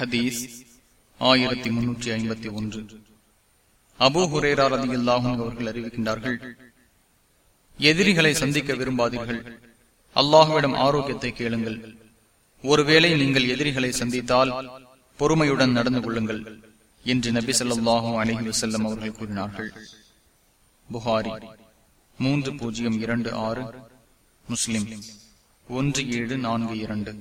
ஹதீஸ் ஆயிரத்தி முன்னூற்றி ஐம்பத்தி ஒன்று. அபு ஹுரேரா ரதி அவர்கள் அறிவிக்கின்றார்கள் எதிரிகளை சந்திக்க விரும்பாதீர்கள். அல்லாஹுவிடம் ஆரோக்கியத்தை கேளுங்கள். ஒருவேளை நீங்கள் எதிரிகளை சந்தித்தால் பொறுமையுடன் நடந்து கொள்ளுங்கள் என்று நபி சொல்லாஹும் அலஹி வசல்லம் அவர்கள் கூறினார்கள். புகாரி மூன்று பூஜ்ஜியம் இரண்டு ஆறு முஸ்லிம் ஒன்று ஏழு நான்கு இரண்டு.